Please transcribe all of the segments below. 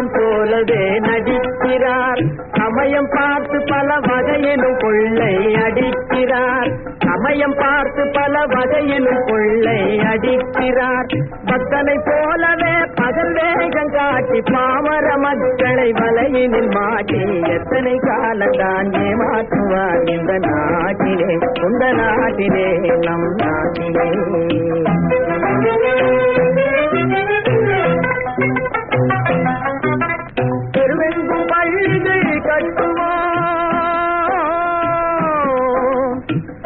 உத்தமன் போலவே நடிக்கிறார். சமயம் பார்த்து பல வகையிலும் கொள்ளை அடிக்கிறார். சமயம் பார்த்து பல வகையிலும் கொள்ளை அடிக்கிறார். பக்தனை போலவே பகல் வேகம் காட்டி பாமர மக்களை வலையினில் மாட்டி எத்தனை காலத்தான் ஏமாற்றுவார் இந்த நாட்டிலே சொந்த நாட்டிலே நம் நாட்டிலே.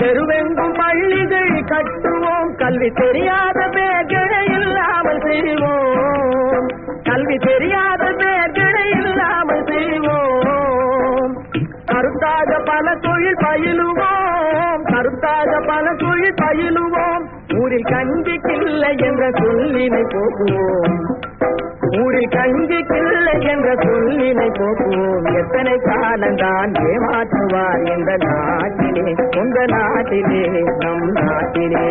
தெருவெங்கும் பள்ளிகள் கட்டுவோம். கல்வி தெரியாத பேர்களை இல்லாமல் செய்வோம். கல்வி தெரியாத பேர்களை இல்லாமல் செய்வோம். கருத்தாக பல தொழில் பயிலுவோம். கருத்தாக பல தொழில் பயிலுவோம். ஊரில் கண்டிக்கில்லை என்ற சொல்லினை போகுவோம் ஊரில் கிள்ளை என்ற சொல்லினை போக்குவோம். எத்தனை காலந்தான் ஏமாற்றுவார் இந்த நாட்டிலே உங்க நாட்டிலே நம் நாட்டிலே.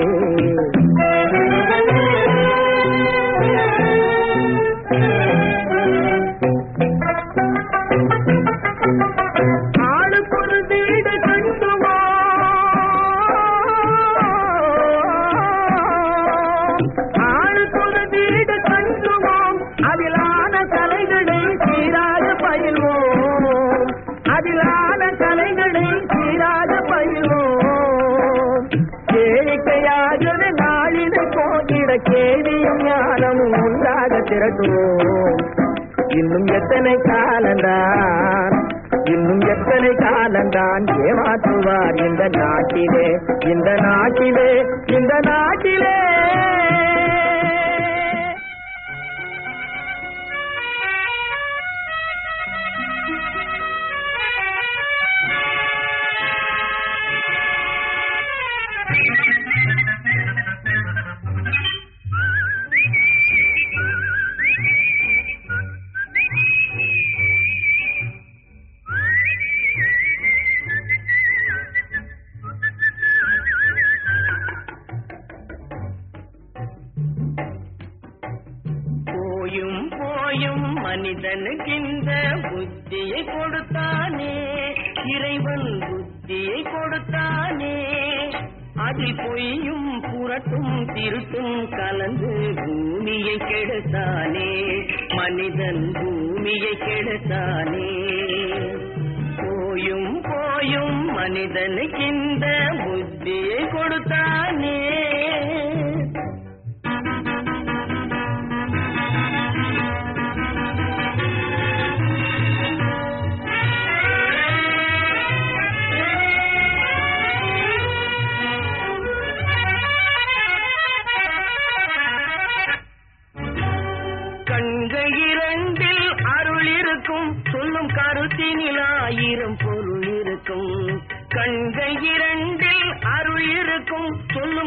இன்னும் எத்தனை காலந்தான் இன்னும் எத்தனை காலந்தான் ஏமாற்றுவார் இந்த நாட்டிலே? இந்த நாட்டிலே இந்த நாட்டிலே.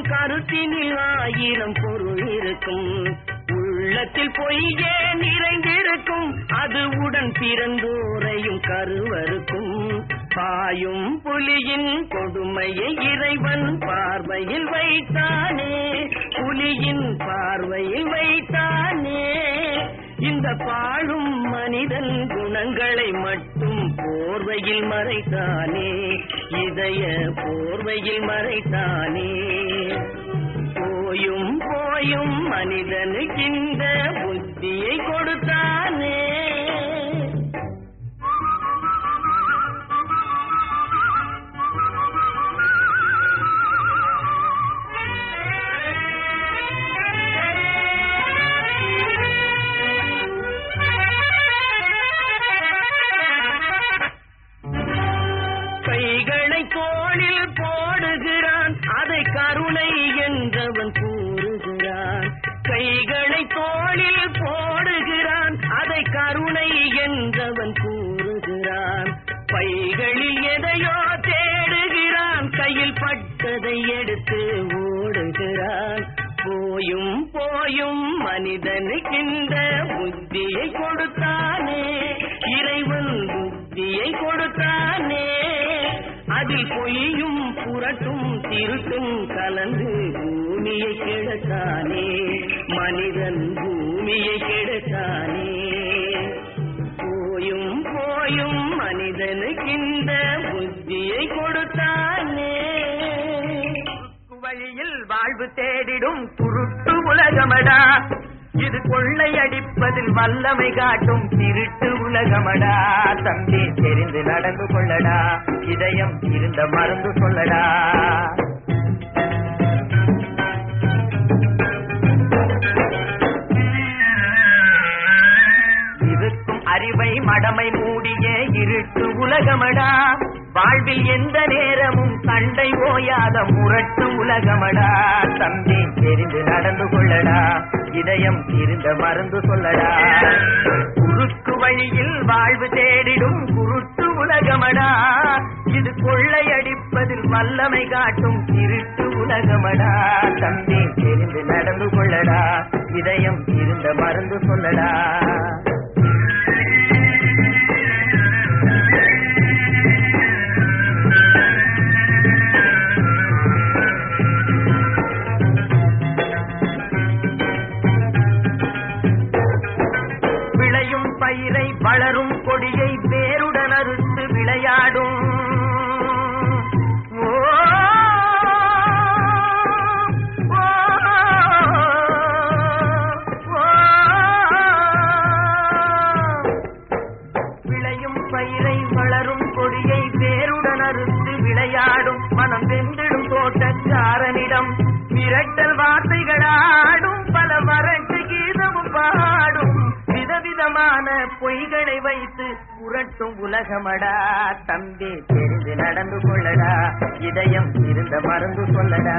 கருத்தினில் ஆயிரம் பொருள் இருக்கும். உள்ளத்தில் பொய்யே நிறைந்திருக்கும்? அது உடன் பிறந்தோரையும் கருவருக்கும் பாயும் புலியின் கொடுமையை இறைவன் பார்வையில் வைத்தானே. புலியின் பார்வையில் வைத்தானே. இந்த பாழும் மனிதன் குணங்களை மட்டும் போர்வையில் மறைத்தானே இதய போர்வையில் மறைத்தானே. போயும் போயும் மனிதனுக்கு இந்த புத்தியை கொடுத்தானே. பட்டதை எடுத்து ஓடுகிறான். போயும் போயும் மனிதனுக்கின்ற புத்தியை கொடுத்தானே. இறைவன் புத்தியை கொடுத்தானே. அதில் பொய்யும் புரட்டும் திருட்டும் கலந்து பூமியை கிடத்தானே. மனிதன் பூமியை கெடுத்தானே தேடிடும் குருட்டு உலகமடா. இது கொள்ளையடிப்பதில் வல்லமை காட்டும் திருட்டு உலகமடா. தம்பி தெரிந்து நடந்து கொள்ளடா. இதயம் இருந்த மறந்து சொல்லடா இருக்கும் அறிவை மடமை மூடிய இருட்டு உலகமடா. வாழ்வில் எந்த நேரமும் சண்டை ஓயாத முரட்டு உலகமடா. தம்பி தெரிந்து நடந்து கொள்ளடா. இதயம் இருந்த மருந்து சொல்லடா. குறுக்கு வழியில் வாழ்வு தேடிடும் குருட்டு உலகமடா. இது கொள்ளையடிப்பதில் வல்லமை காட்டும் திருட்டு உலகமடா. தம்பி தெரிந்து நடந்து கொள்ளடா. இதயம் இருந்த மருந்து சொல்லடா. இதயம் மறந்து சொல்லடா.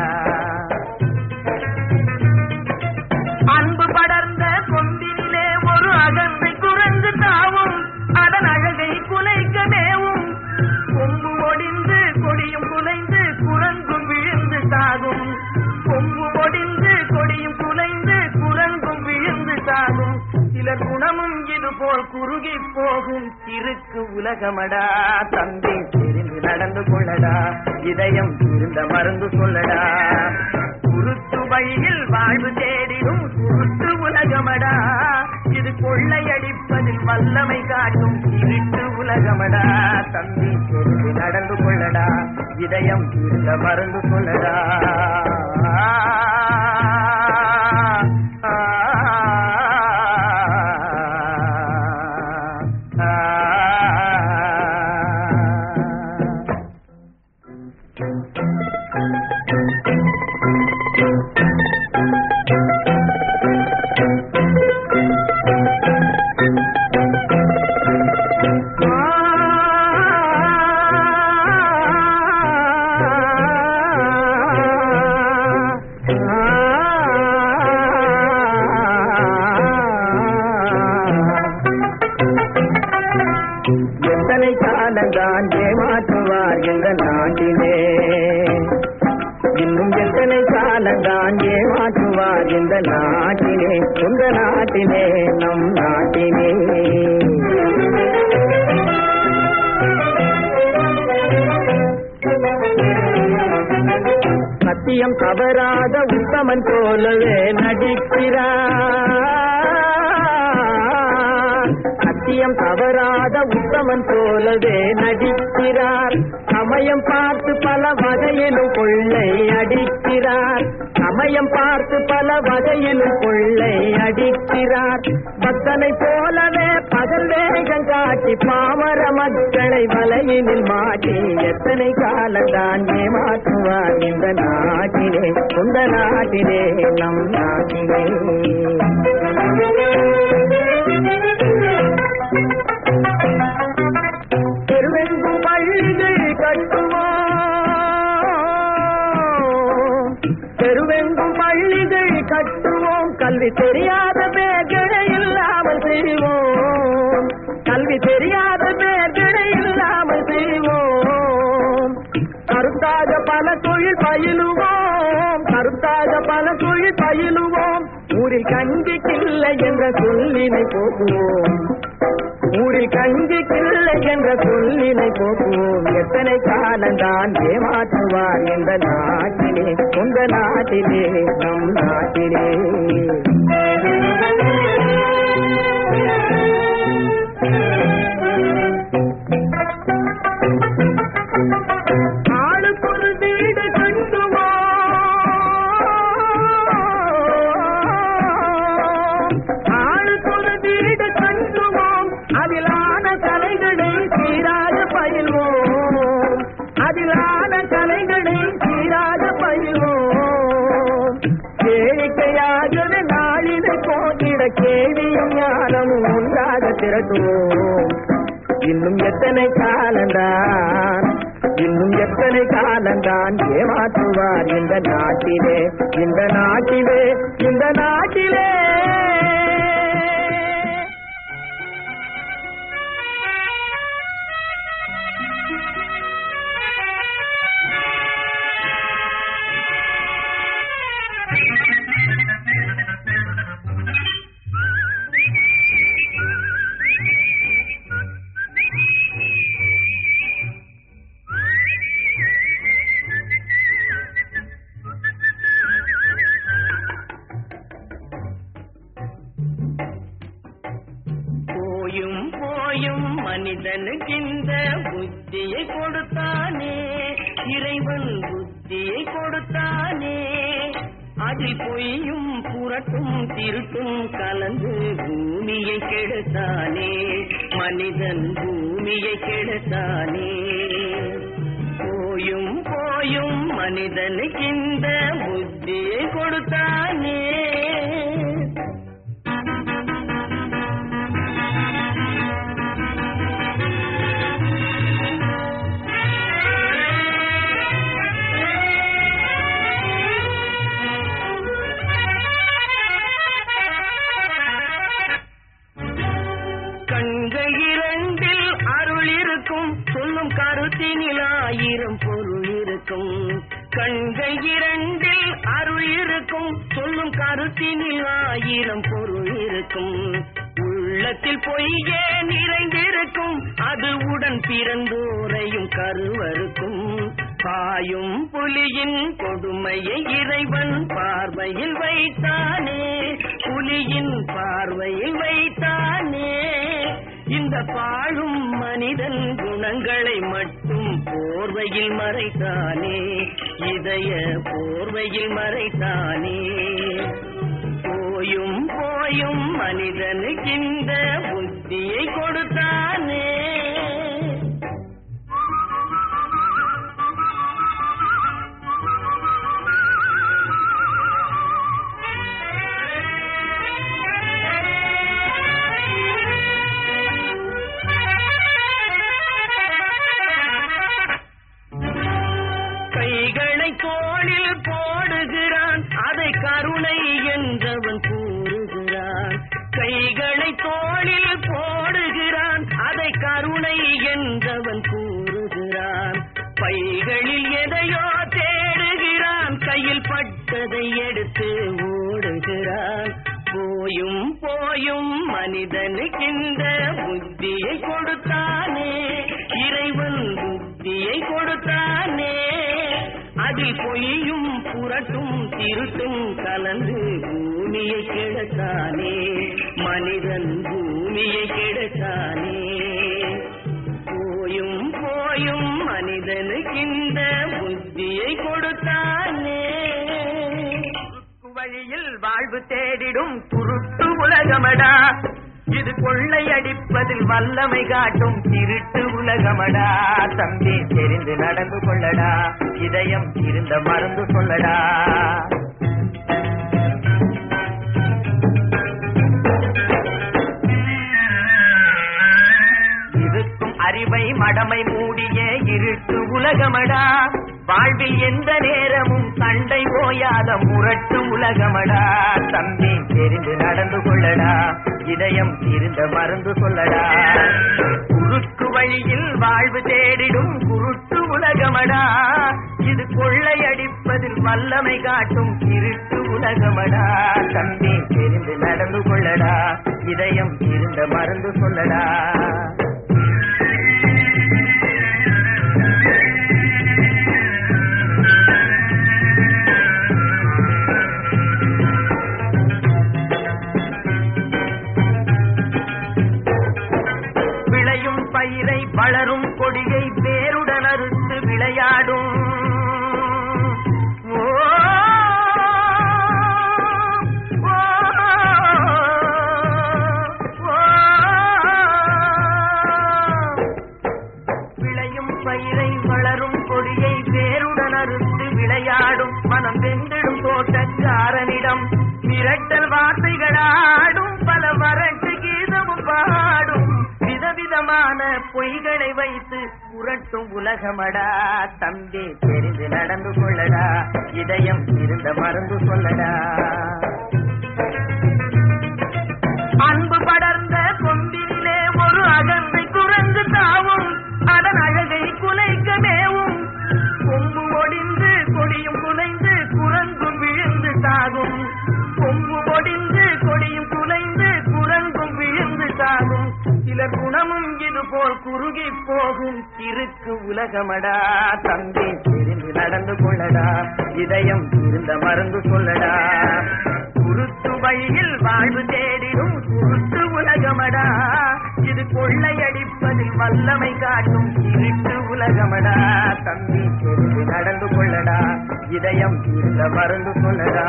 அன்பு படர்ந்த கொம்பினிலே ஒரு அகந்தை குறைந்து தாவும் அதன் அழகை குலைக்க மேவும் கொம்பு ஒடிந்து கொடியும் குலைந்து குரங்கும் விழுந்து தாகும் கொம்பு ஒடிந்து கொடியும் குலைந்து குரங்கும் விழுந்து தாகும் சில குணமும் இது போல் குறுகி போகும். திருக்கு உலகமடா. உலகமடா தம்பி நடந்து கொள்ளடா இதயம் தீர்ந்த மருந்து கொள்ளடா. பக்தனை போலவே பகல் வேகம் காட்டி பாமர மக்களை வலையினில் மாட்டி எத்தனை காலத்தான் ஏமாற்றுவார் இந்த நாட்டிலே சொந்த நாட்டிலே நம் நாட்டிலே. தெருவெங்கும் பள்ளிகள் கட்டுவோம். தெருவெங்கும் பள்ளிகள் கட்டுவோம். கல்வி தெரியாத செய்வோம். கல்வி தெரியாத பேர்களை இல்லாமல் செய்வோம். கருத்தாக பல தொழில் பயிலுவோம். கருத்தாக பல தொழில் பயிலுவோம். ஊரில் கஞ்சி என்ற சொல்லினை போக்குவோம். ஊரில் கஞ்சிக்கில்லை என்ற சொல்லினை போக்குவோம். எத்தனை காலந்தான் ஏமாற்றுவார் இந்த நாட்டிலே உங்க நாட்டிலே நம் நாட்டிலே. திரட்டுவோம். இன்னும் எத்தனை காலந்தான் இன்னும் எத்தனை காலந்தான் ஏமாற்றுவார் இந்த நாட்டிலே இந்த நாட்டிலே இந்த நாட்டிலே. கருணை என்றவன் கூறுகிறான். கைகளை தோளில் போடுகிறான். அதை கருணை என்றவன் கூறுகிறான். பைகளில் எதையோ தேடுகிறான். கையில் பட்டதை எடுத்து ஓடுகிறான் போயும் போயும் மனிதனுக்கு இந்த புத்தியை கொடுத்தானே. இறைவன் புத்தியை கொடுத்தானே. அதில் பொய்யும் இருட்டும் கலந்து பூமியை கெடுத்தானே. மனிதன் பூமியை கெடுத்தானே. போயும் போயும் மனிதனுக்கிந்த புத்தியை கொடுத்தானே. வழியில் வாழ்வு தேடிடும் குருட்டு உலகமடா. இது கொள்ளையடிப்பதில் வல்லமை காட்டும் திருட்டு உலகமடா. தம்பி தெரிந்து நடந்து கொள்ளடா. இதயம் இருந்த மறந்து சொல்லடா இருக்கும் அறிவை மடமை மூடிய இருட்டு உலகமடா. வாழ்வில் எந்த நேரமும் சண்டை ஓயாத முரட்டு உலகமடா. தம்பி தெரிந்து நடந்து கொள்ளடா. இதயம் இருந்த மறந்து சொல்லடா. குறுக்கு வழியில் வாழ்வு தேடிடும் குருட்டு உலகமடா. இது கொள்ளையடிப்பதில் வல்லமை காட்டும் திருட்டு உலகமடா. தம்பி தெரிந்து நடந்து கொள்ளடா. இதயம் இருந்த மறந்து சொல்லடா. பாடும் விதவிதமான பொய்களை வைத்து புரட்டும் உலகமடா. தம்பி தெரிந்து நடந்து கொள்ளடா. இதயம் இருந்த மறந்து சொல்லடா. அன்பு படர்ந்த கொம்பினிலே ஒரு அகந்தை குரங்கு தாவும். அதன் அழகை குலைக்க குணமும் இது போல் குறுகி போகும் திருக்கு உலகமடா. தம்பி தெரிந்து நடந்து கொள்ளடா. இதயம் இருந்த மருந்து சொல்லடா. குருத்து வழியில் வாழ்வு தேடிடும் குருத்து உலகமடா. இது கொள்ளையடிப்பதில் வல்லமை காட்டும் இருட்டு உலகமடா. தம்பி தெரிந்து நடந்து கொள்ளடா. இதயம் இருந்த மருந்து சொல்லடா.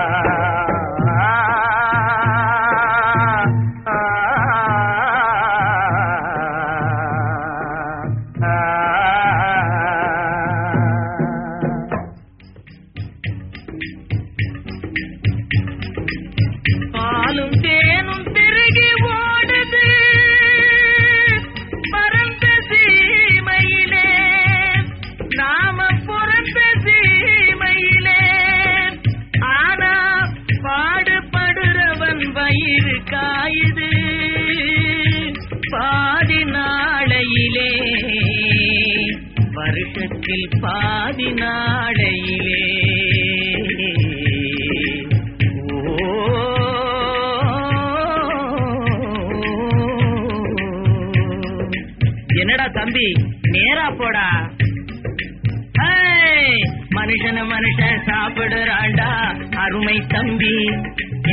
மனுஷன மனுஷன் சாப்பிடுறாண்டா? அருமை தம்பி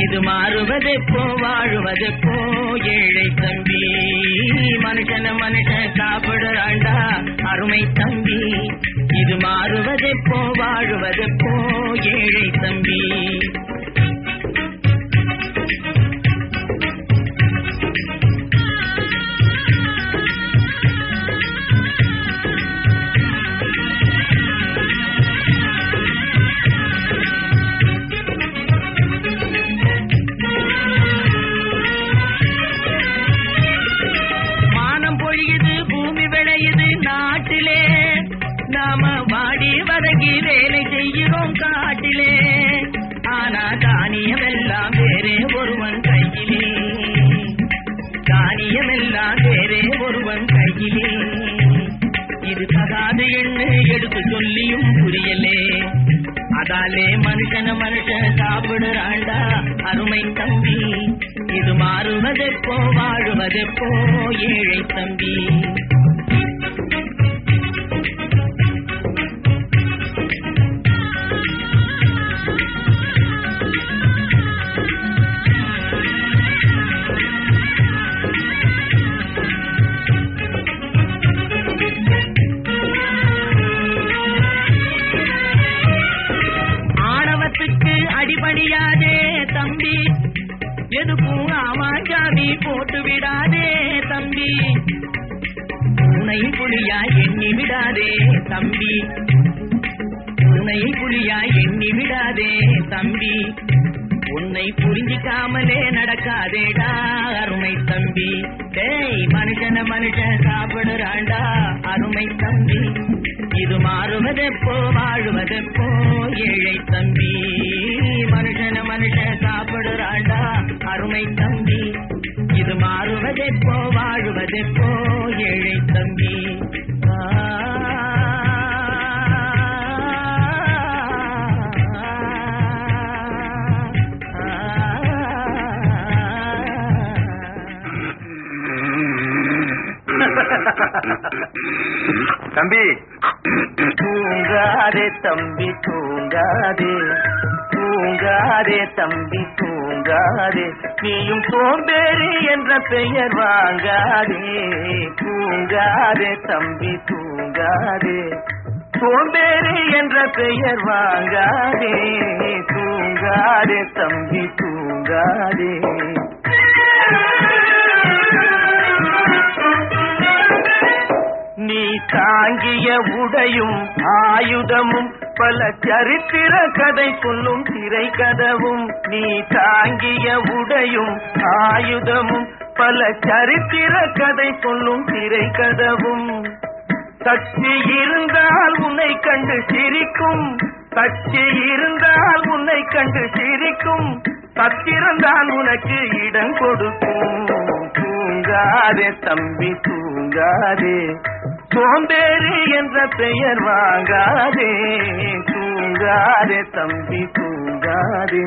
இது மாறுவதெப்போ வாழுவதெப்போ ஏழை தம்பி. மனுஷன மனுஷன் சாப்பிடுறாண்டா? அருமை தம்பி இது மாறுவதெப்போ வாழுவதெப்போ ஏழை தம்பி. அருமை தம்பி இது மாறுவதெப்போ வாழுவதெப்போ ஏழை தம்பி. நடக்காதே தம்பி. உன்னை புரிஞ்சிக்காமலே நடக்காதேடா அருமை தம்பி. டேய் மனுஷன மனுஷன் சாப்பிடுறாண்டா அருமை தம்பி. இது மாறுவதெப்போ வாழுவதெப்போ ஏழை தம்பி. மனுஷன மனுஷன் சாப்பிடுறாண்டா அருமை தம்பி. இது மாறுவதெப்போ வாழுவதெப்போ ஏழை தம்பி. தம்பி. தூங்காதே தம்பி தூங்காதே. தூங்காதே தம்பி தூங்காதே. நீயும் சோம்பேறி என்ற பெயர் வாங்காதே. தூங்காதே தம்பி தூங்காதே. சோம்பேறி என்ற பெயர் வாங்காதே. தூங்காதே தம்பி தூங்காதே. தாங்கிய உடையும் ஆயுதமும் பல சரித்திர கதை சொல்லும் திரை கதவும். நீ தாங்கிய உடையும் ஆயுதமும் பல சரித்திர கதை சொல்லும் திரை கதவும். சக்தி இருந்தால் உன்னை கண்டு சிரிக்கும். சக்தி இருந்தால் உன்னை கண்டு சிரிக்கும். சத்திரந்தான் உனக்கு இடம் கொடுக்கும். தூங்காதே தம்பி தூங்காதே. சோம்பேறி என்ற பெயர் வாங்காதே தூங்காதே தம்பி தூங்காதே.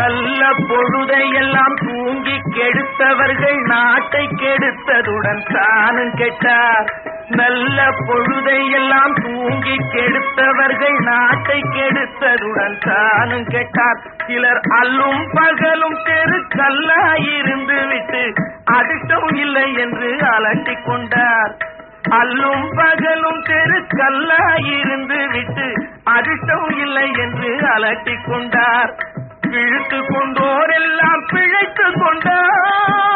நல்ல பொழுதையெல்லாம் தூங்கி கெடுத்தவர்கள் நாட்டை கெடுத்ததுடன் தானும் கெட்டார். நல்ல பொழுதையெல்லாம் தூங்கி கெடுத்தவர்கள் நாட்டை கெடுத்ததுடன் தானும் கேட்டார். சிலர் அல்லும் பகலும் தெருக்கல்லாயிருந்து விட்டு அடுத்தவும் இல்லை என்று அலட்டிக் கொண்டார். அல்லும் பகலும் தெருக்கல்லாயிருந்து விட்டு அடுத்தவும் இல்லை என்று அலட்டிக் கொண்டார். இழுத்து கொண்டோர் எல்லாம் பிழைத்து கொண்டார்.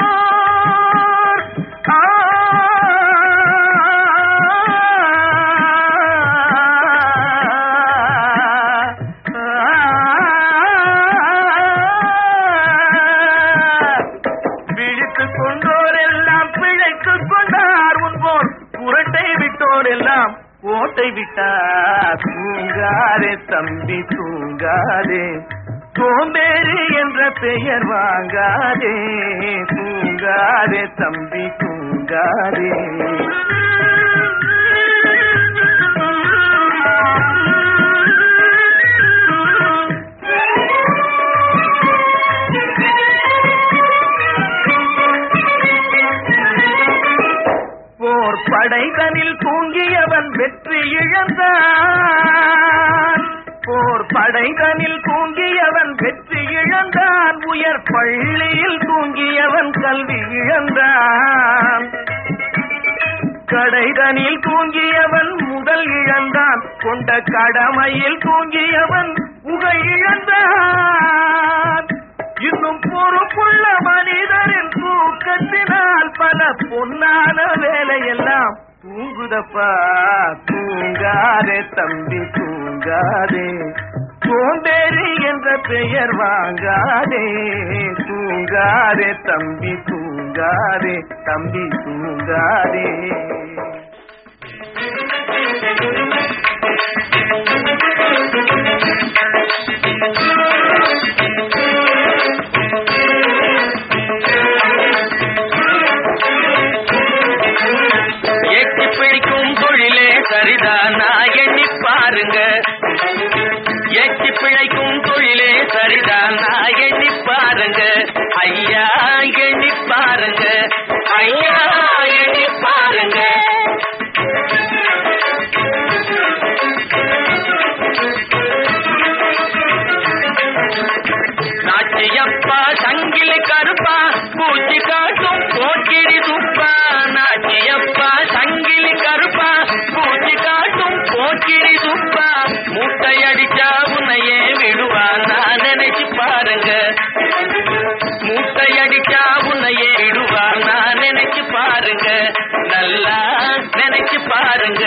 ஓட்டை விட்டார் தம்பி தூங்காதே. சோம்பேறு என்ற பெயர் வாங்காதே. தூங்காதே தம்பி தூங்காதே. இழந்தான். போர் படைகளில் தூங்கியவன் வெற்றி இழந்தான். உயர் பள்ளியில் தூங்கியவன் கல்வி இழந்தான். கடைதனில் தூங்கியவன் முதல் இழந்தான். கொண்ட கடமையில் தூங்கியவன் உகை இழந்தான். இன்னும் பொறுப்புள்ள மனிதரின் தூக்கத்தினால் பல பொன்னான வேலையில் தூங்குதப்பா தூங்காதே தம்பி தூங்காதே சோம்பேறி என்ற பெயர் வாங்காதே தூங்காதே தம்பி தூங்காதே தம்பி தூங்காதே you. சரிதானா எண்ணி பாருங்க. எட்டி பிழைக்கும் தொழிலே சரிதானா எண்ணி பாருங்க. ஐயா எண்ணி பாருங்க. ஐயா எண்ணி பாருங்க. நாச்சியப்பா சங்கிலி கருப்பா பூச்சி காட்டும் மூட்டையடிச்சா உன்னையே விடுவா நான் நினைச்சு பாருங்க. மூட்டையடிச்சா உன்னையே விடுவா நான் நினைச்சு பாருங்க. நல்லா நினைச்சு பாருங்க.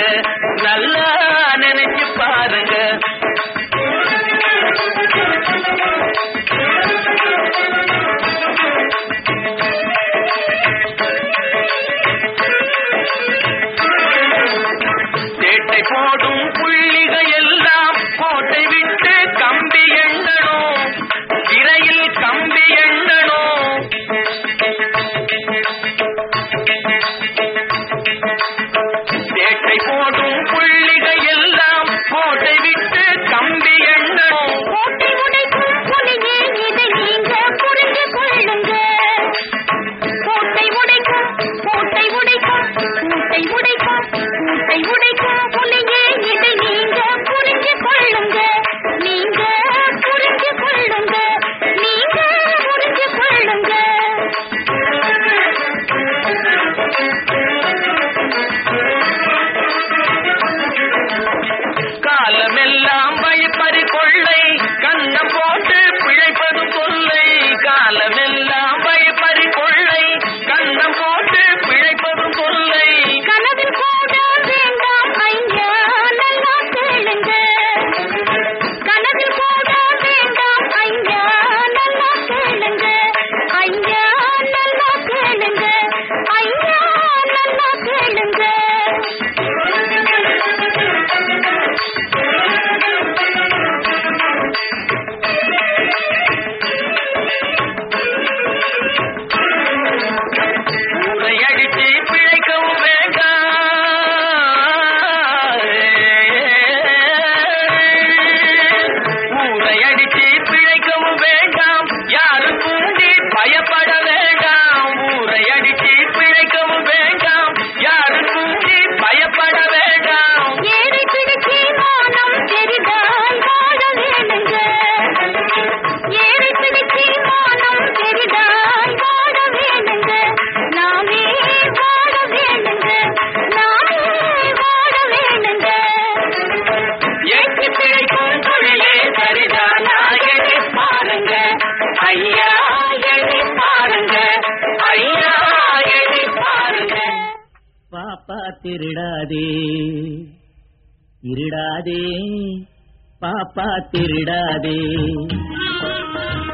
திருடாதே.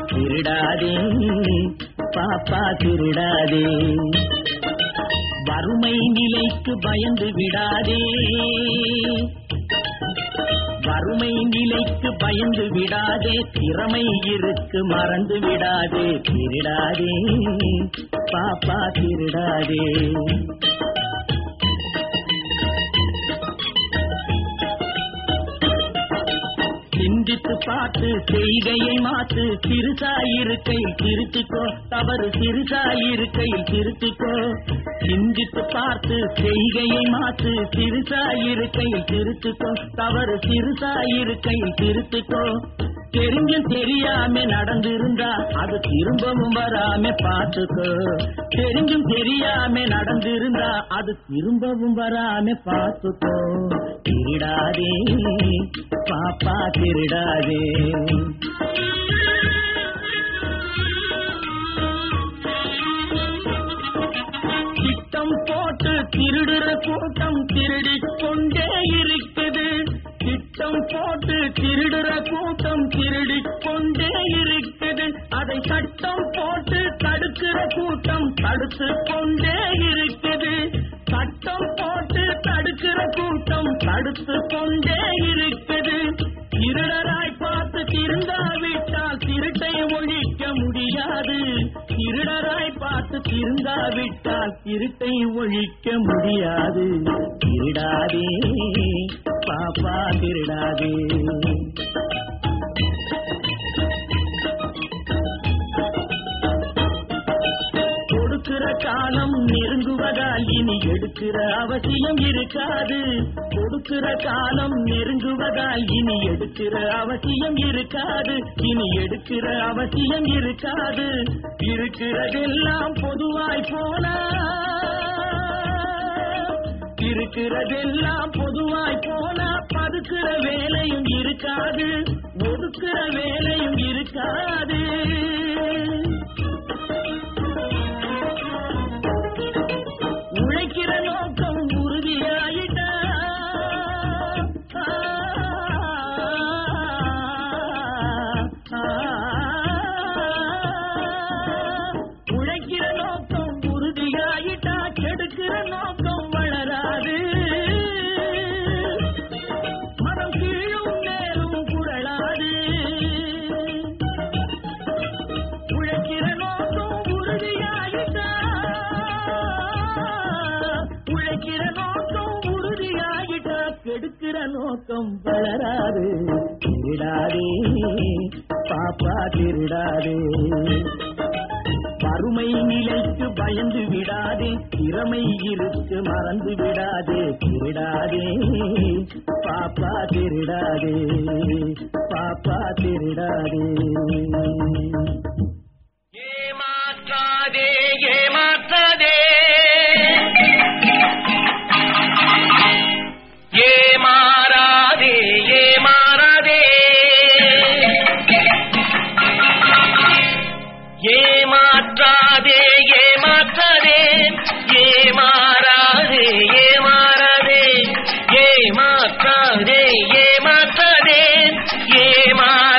திருடாதே பாப்பா திருடாதே. வறுமை நிலைக்கு பயந்து விடாதே. வறுமை நிலைக்கு பயந்து விடாதே. திறமை இருக்கு மறந்து விடாதே. திருடாதே பாப்பா திருடாதே. சிந்தித்து பார்த்து செய்கையை மாத்து சிறுசாயிருக்கையில் திருத்திக்கோ. தவறு சிறுசாயிருக்கையில் திருத்திக்கோ. சிந்தித்து பார்த்து செய்கையை மாத்து சிறுசாயிருக்கையில் திருத்திக்கோ. தவறு சிறுசாயிருக்கையில் திருத்திக்கோ. தெரிஞ்சும் தெரியாம நடந்திருந்தா அது திரும்பவும் வராம பார்த்துக்கோ. தெரிஞ்சும் தெரியாம நடந்திருந்தா அது திரும்பவும் வராம பார்த்துக்கோ. திருடாதே பாப்பா திருடாதே. திட்டம் போட்டு திருடுற கூட்டம் திருடிக் கொண்டே இருக்குது. திட்டம் போட்டு திருடுற கூட்டம் திருடிக் கொண்டே இருக்குது. அதை சட்டம் போட்டு தடுக்கிற கூட்டம் தடுத்து கொண்டே இருக்குது. சட்டம் போட்டு தடுக்கிற கூட்டம் தடுத்து கொண்டே இருக்குது இருடராய் பார்த்து திருந்தாவிட்டால் திருட்டை ஒழிக்க முடியாது. இருடராய் பார்த்து திருந்தாவிட்டால் திருட்டை ஒழிக்க முடியாது. திருடாதே பாப்பா திருடாதே. நெருங்குவதால் இனி எடுக்கிற அவசியம் இருக்காது. கொடுக்கிற காலம் நெருங்குவதால் இனி எடுக்கிற அவசியம் இருக்காது. இனி எடுக்கிற அவசியம் இருக்காது. இருக்கிறதெல்லாம் பொதுவாய் போனா இருக்கிறதெல்லாம் பொதுவாய் போனா பதுக்கிற வேலையும் இருக்காது. ஒதுக்கிற வேலையும் இருக்காது. quieren திருடாதே திருடாதே. பாப்பா திருடாதே. வறுமை நிலைக்கு பயந்து விடாதே திறமை இருக்கு மறந்து விடாதே திருடாதே. பாப்பா திருடாதே. பாப்பா திருடாதே. ஏமாற்றாதே ஏமாற்றாதே. ஏமாறா ஏமாறாதே. ஏமாற்றாதே ஏமாற்றாதே. ஏமாறாதே ஏமாறாதே. ஏமாற்றாதே ஏமாற்றாதே. ஏமா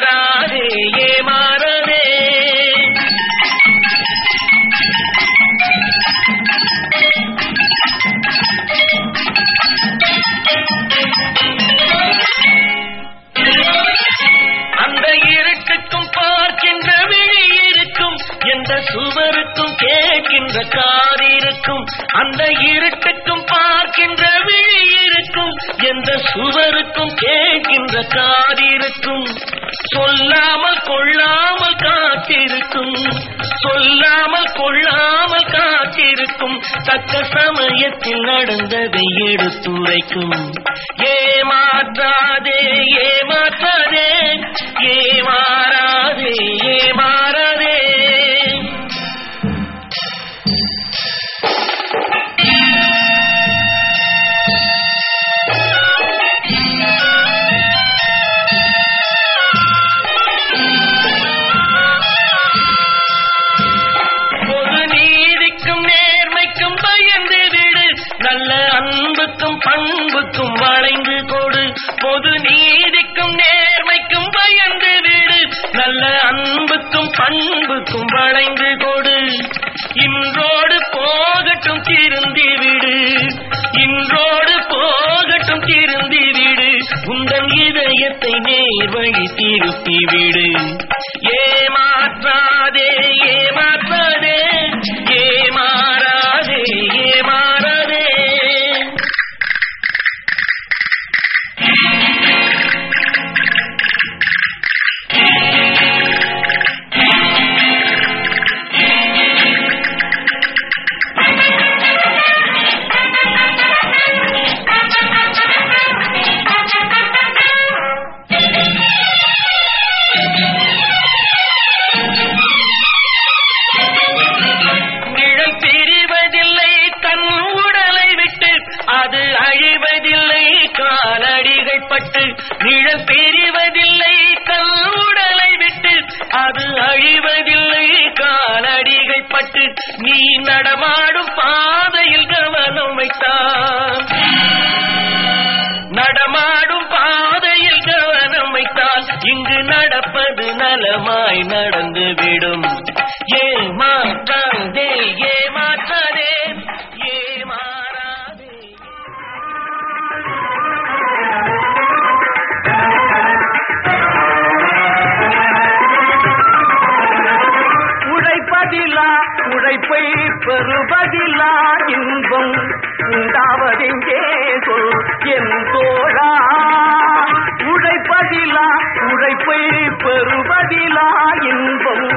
அந்த இருட்டுக்கும் பார்க்கின்ற விழி இருக்கும் எந்த சுவருக்கும் கேட்கின்ற காதிருக்கும் சொல்லாமல் கொள்ளாமல் காத்திருக்கும் சொல்லாமல் கொள்ளாமல் காத்திருக்கும் தக்க சமயத்தில் நடந்ததை எடுத்துரைக்கும். ஏமாற்றாதே ஏமாற்றாதே ஏமாறாதே ஏமாற மங்களமாய் நடந்துவிடும் இன்பம்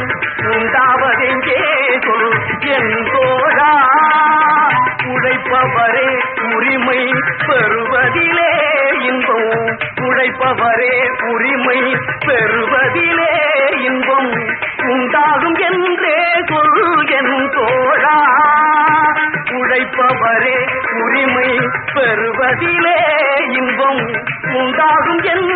உண்டாவதெங்கே சொல் என் தோழா உழைப்பவரே உரிமை பெறுவதிலே இன்பம். உழைப்பவரே உரிமை பெறுவதிலே இன்பம். உண்டாகும் என்றே சொல் என் தோழா உழைப்பவரே உரிமை பெறுவதிலே இன்பம். உண்டாகும் என்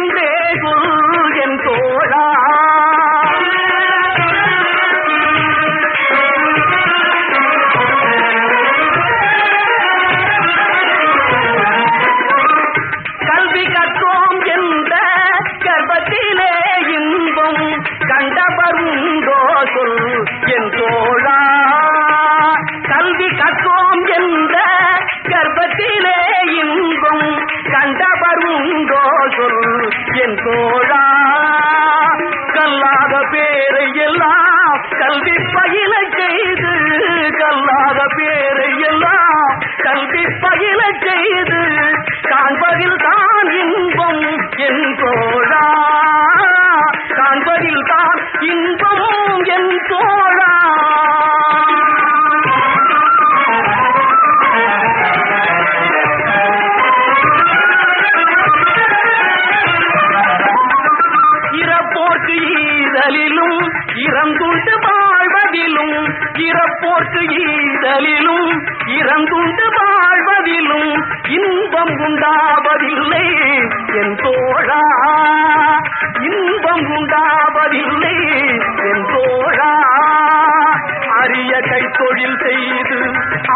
கைத்தொழில் செய்து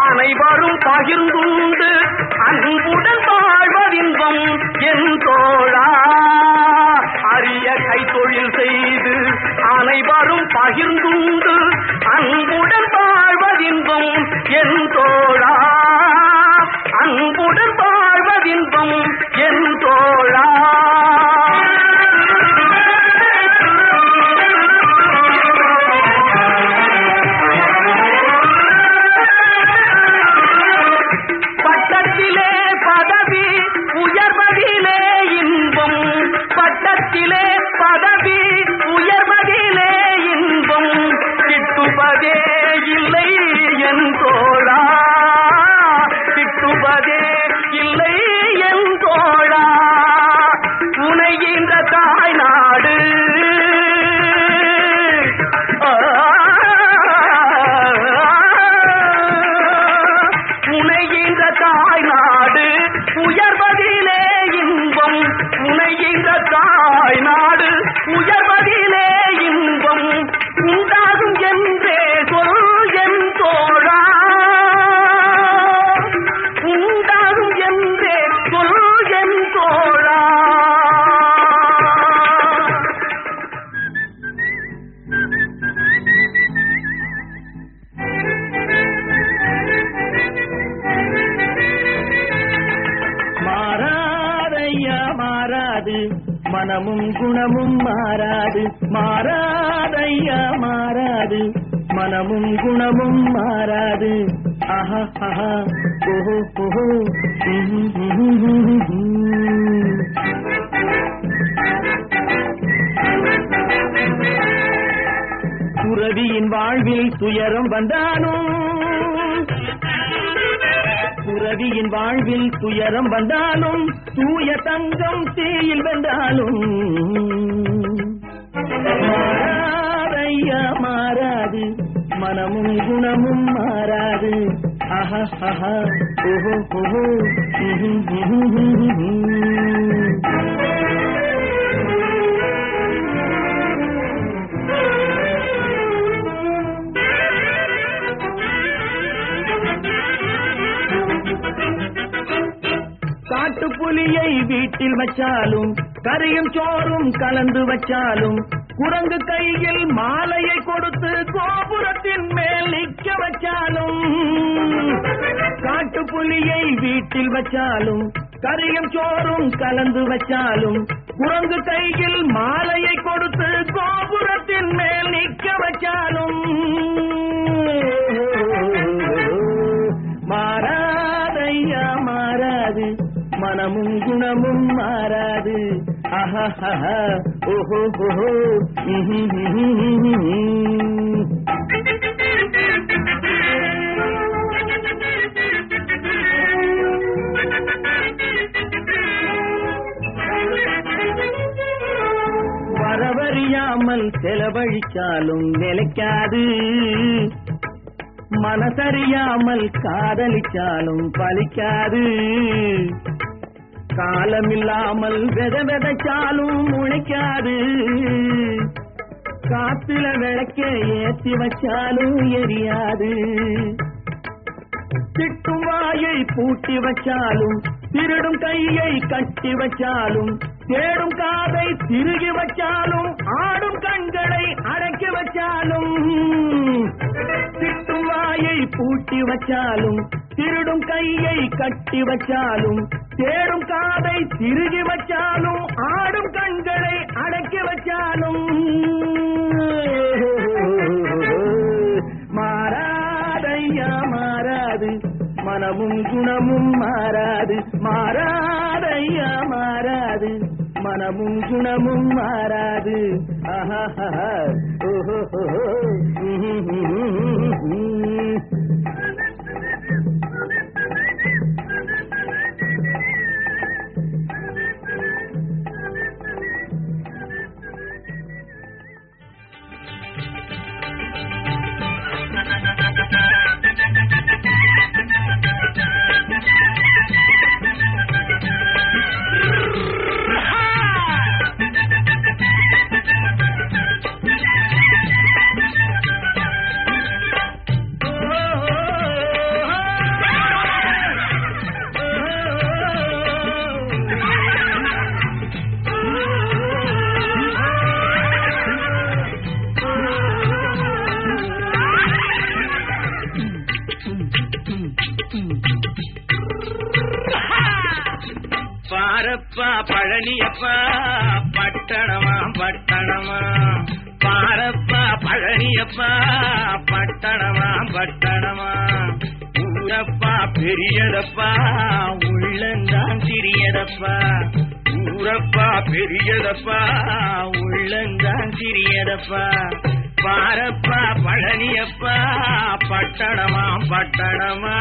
அனைவரும் பகிர்ந்துண்டு அன்புடன் வாழ்வதின்பம் என் தோழா. அரிய கைத்தொழில் செய்து அனைவரும் பகிர்ந்துண்டு அன்புடன் வாழ்வதின்பம் என் தோழா. வந்தாலும் துறவியின் வாழ்வில் துயரம் வந்தாலும் தூய தங்கம் தீயில் வந்தாலும் மாறாது. மனமும் குணமும் மாறாது. ஆஹா ஆஹா ஓஹோ. ஓஹோ காட்டு புலியை வீட்டில் வச்சாலும் கரியும் சோறும் கலந்து வச்சாலும் குரங்கு கையில் மாலையை கொடுத்து கோபுரத்தின் மேல் நிற்க வச்சாலும் காட்டு புலியை வீட்டில் வச்சாலும் கரியும் சோறும் கலந்து வச்சாலும் குரங்கு கையில் மாலையை கொடுத்து கோபுரத்தின் மேல் நிற்க வச்சாலும் ஓஹோ ஓஹோ. வரவறியாமல் செலவழிச்சாலும் நிலைக்காது. மனசறியாமல் காதலிச்சாலும் பலிக்காது. காலமில்லாமல் வெத வெதைச்சாலும் முளைக்காது. காத்துல விளக்க ஏத்தி வச்சாலும் எரியாது. திட்டும் வாயை பூட்டி வச்சாலும் திருடும் கையை கட்டி வச்சாலும் தேடும் காதை திருகி வச்சாலும் ஆடும் கண்களை அடக்கி வச்சாலும். திட்டும் வாயை பூட்டி வச்சாலும் திருடும் கையை கட்டி வச்சாலும் தேடும் காதை திருகி வச்சாலும் ஆடும் கண்களை அடக்கி வச்சாலும். மாறாதையா மாறாது. மனமும் குணமும் மாறாது. மாறாதையா மாறாது. மனமும் குணமும் மாறாது. ஆஹா ஓஹோ பாரப்பா பட்டணமா பட்டணமா? பாரப்பா பழனியப்பா பட்டணமா பட்டணமா? ஊரப்பா பெரியதப்பா உள்ளந்தான் சிறியதப்பா? ஊரப்பா பெரியதப்பா உள்ளந்தான் சிறியதப்பா? பாரப்பா பழனியப்பா பட்டணமா பட்டணமா?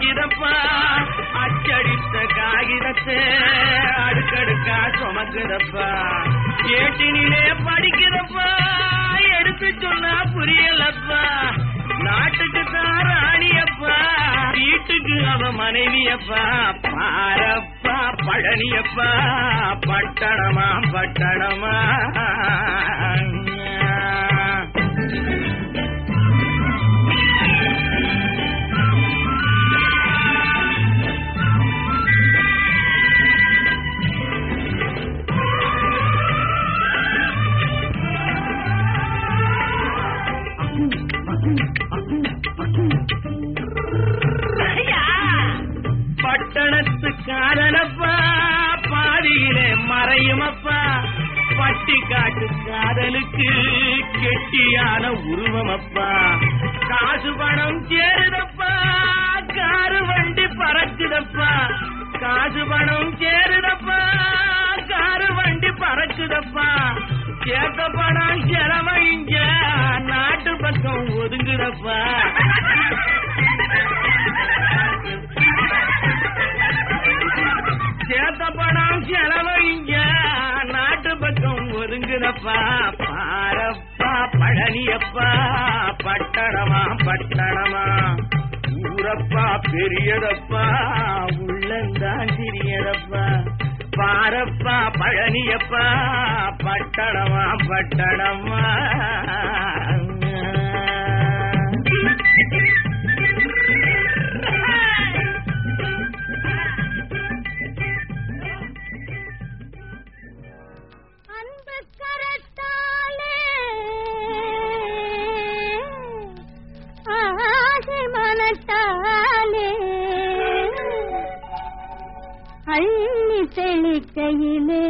அழகழகா அச்சடித்த காகிதத்தை அடுக்கடுக்கா சுமக்குதப்பா. ஏட்டினிலே படிக்கிறப்பா. எடுத்து சொன்னா புரியலப்பா. நாட்டுக்கு தான் ராணியப்பா வீட்டுக்கு அவ மனைவியப்பா. பாரப்பா பழனியப்பா. பட்டணமா பட்டணமா. காட்டு காதலுக்கு கெட்டியான உருவமப்பா. காசு பணம் சேருதப்பா. காரு வண்டி பறக்குதப்பா. காசு பணம் சேருதப்பா. காரு வண்டி பறக்குதப்பா. சேர்த்த பணம் செலவழிஞ்ச நாட்டு பக்கம் ஒதுங்குதப்பா. ஒருங்குதப்பா பாரப்பா பழனியப்பா பட்டணமா பட்டணமா. ஊரப்பா பெரியதப்பா உள்ளந்தான் சிறியதப்பா. பாரப்பா பழனியப்பா பட்டணமா பட்டணமா. மனத்தாலே அள்ளி செழிக்கையிலே